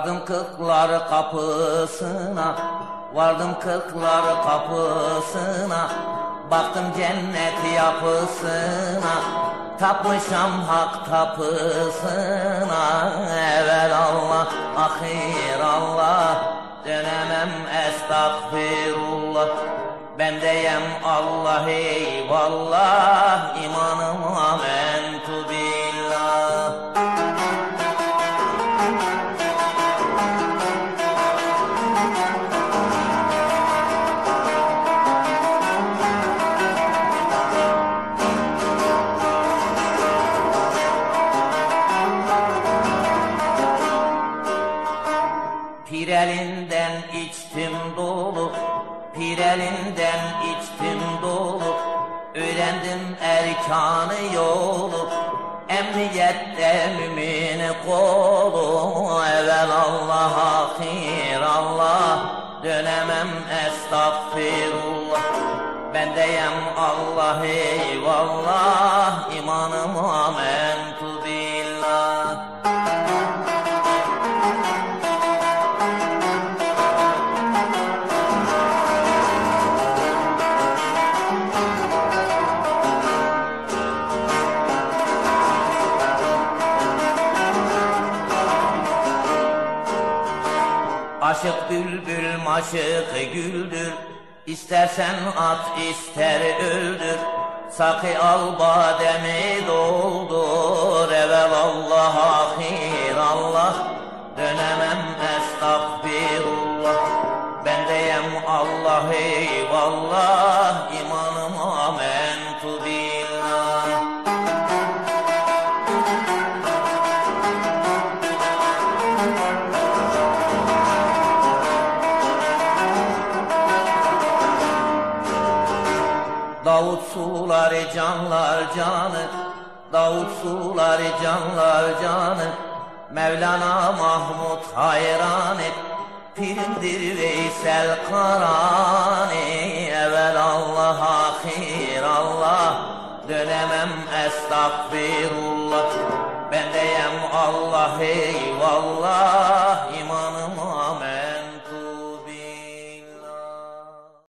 Vardım kırklar kapısına Vardım kırklar kapısına. Baktım cennet yapısına Tapmışam hak tapısına. Evvel Allah, ahir Allah Dönemem estağfirullah. Ben deyem Allah eyvallah İmanıma mentu Pirelinden içtim dolu, pirelinden içtim dolu. Öğrendim erkanı yolu, emniyette mümin kolu. Evvel Allah, ahir Allah, dönemem estağfirullah. Ben deyem Allah eyvallah, imanıma Aşık bülbül maşık güldür. İstersen at ister öldür. Sakı al bademi doldur. Evvel Allah ahir Allah. Dönemem estağfirullah. Ben deyem Allah eyvallah Davut suları canlar canı. Davut suları canlar canı. Mevlana Mahmut hayranı. Pirindir Veysel Karani. Evvel Allah ahir Allah. Dönemem estağfirullah. Ben deyem Allah eyvallah